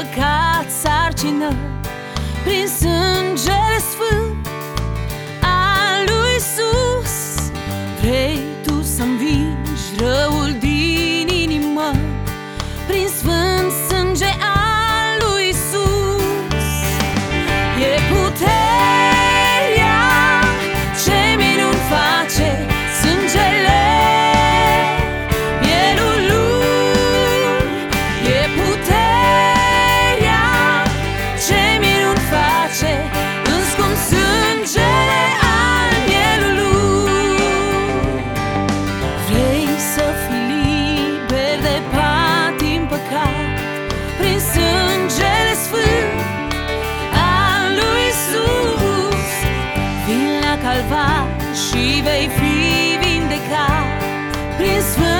păcat sarcină prin sânge prin sângele sfânt al lui Isus. Vin la și vei fi vindecat prin sfânt